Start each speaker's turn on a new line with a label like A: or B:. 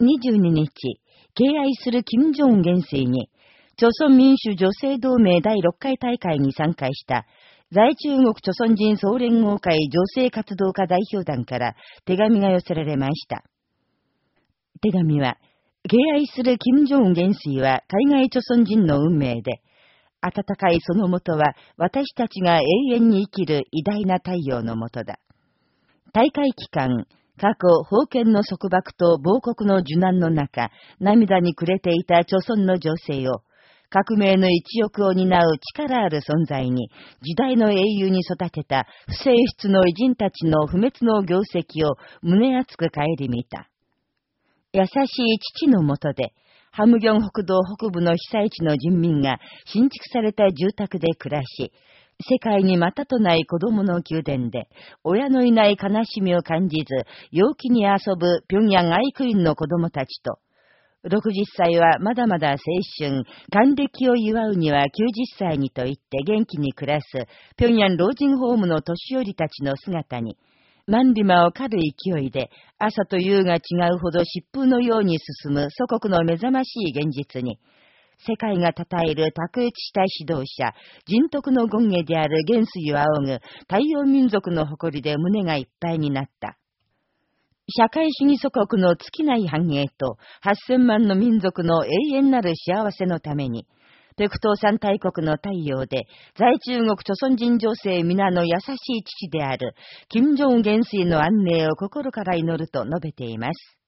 A: 22日、敬愛する金正恩元帥に、朝鮮民主女性同盟第6回大会に参加した在中国朝鮮人総連合会女性活動家代表団から手紙が寄せられました。手紙は、敬愛する金正恩元帥は海外朝鮮人の運命で、暖かいそのもとは私たちが永遠に生きる偉大な太陽のもとだ。大会期間、過去、封建の束縛と亡国の受難の中、涙に暮れていた朝鮮の女性を、革命の一翼を担う力ある存在に、時代の英雄に育てた不正室の偉人たちの不滅の業績を胸熱く顧みた。優しい父のもとで、ハムギョン北道北部の被災地の人民が新築された住宅で暮らし、世界にまたとない子供の宮殿で、親のいない悲しみを感じず、陽気に遊ぶ平壌愛区院の子供たちと、60歳はまだまだ青春、還暦を祝うには90歳にと言って元気に暮らす、平壌老人ホームの年寄りたちの姿に、万里馬を狩る勢いで、朝と夕が違うほど疾風のように進む祖国の目覚ましい現実に、世界が称える卓越した指導者、人徳の権下である元帥を仰ぐ太陽民族の誇りで胸がいっぱいになった。社会主義祖国の尽きない繁栄と8000万の民族の永遠なる幸せのために、北東三大国の太陽で、在中国朝鮮人女性皆の優しい父である、金正恩元帥の安寧を心から祈ると述べています。